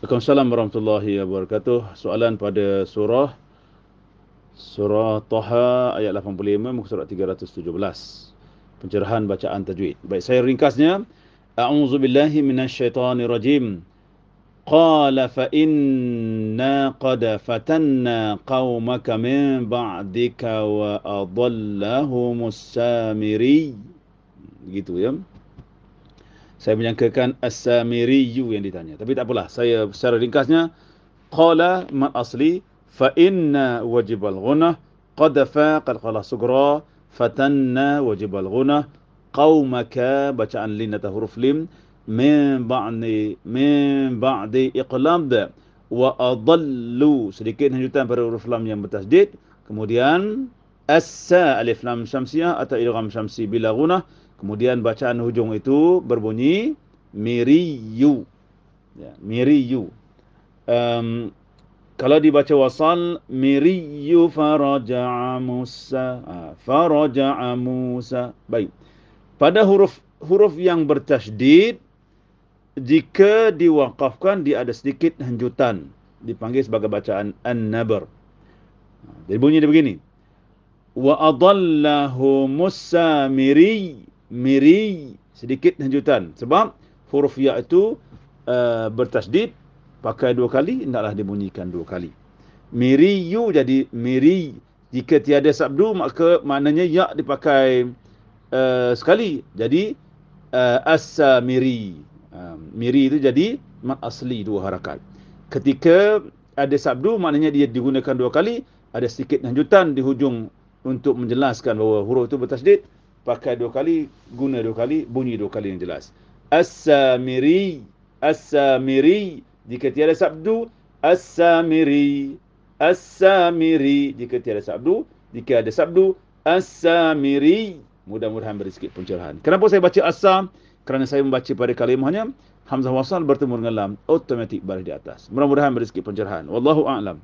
Waalaikumsalam warahmatullahi wabarakatuh. Soalan pada surah surah Taha ayat 85 muka surat 317. Pencerahan bacaan tajwid. Baik, saya ringkasnya. A'udzu billahi minasyaitonir rajim. Qala fa inna qad fatanna qaumaka min ba'dika wa adallahumus samiri. Gitu ya. Saya menyangkakan As-Samiriyu yang ditanya. Tapi tak apalah. Saya secara ringkasnya. Qala mat asli. Fa inna wajib al-gunah. Qad faqad qala sugra. Fatanna wajib al-gunah. Qawmaka bacaan lin huruf lim. Min ba'ni min ba'di iqlab. Wa adallu. Sedikit lanjutan pada huruf lam yang bertasdid. Kemudian. Asa alif lam syamsiyah atau idgham syamsi bila gunah. Kemudian bacaan hujung itu berbunyi miriyu. Ya, miriyu. Um, kalau dibaca wasal miriyu faraja'a Musa. Ha, faraja'a Musa. Baik. Pada huruf huruf yang bertasydid jika diwakafkan dia ada sedikit hanjutan dipanggil sebagai bacaan an-nabr. Ha, jadi bunyi dia begini. Wa adallahu Musa miri miri sedikit lanjutan. Sebab huruf ya itu uh, bertasdid pakai dua kali hendaklah dibunyikan dua kali. Miri yu jadi miri. Jika tiada sabdu maka maknanya ya dipakai uh, sekali. Jadi uh, as-samiri uh, miri itu jadi mat asli dua harakat. Ketika ada sabdu maknanya dia digunakan dua kali. Ada sedikit lanjutan di hujung untuk menjelaskan bahawa huruf itu bertasdid pakai dua kali, guna dua kali, bunyi dua kali yang jelas. As-samiri, as-samiri, jika tiada sabdu, as-samiri, as-samiri, jika tiada sabdu, jika ada sabdu, as-samiri. Mudah-mudahan beri sikit pencerahan. Kenapa saya baca asam? Kerana saya membaca pada kalimahnya, Hamzah wasal bertemu dengan lam, automatik baris di atas. Mudah-mudahan beri sikit pencerahan. Wallahu a'lam.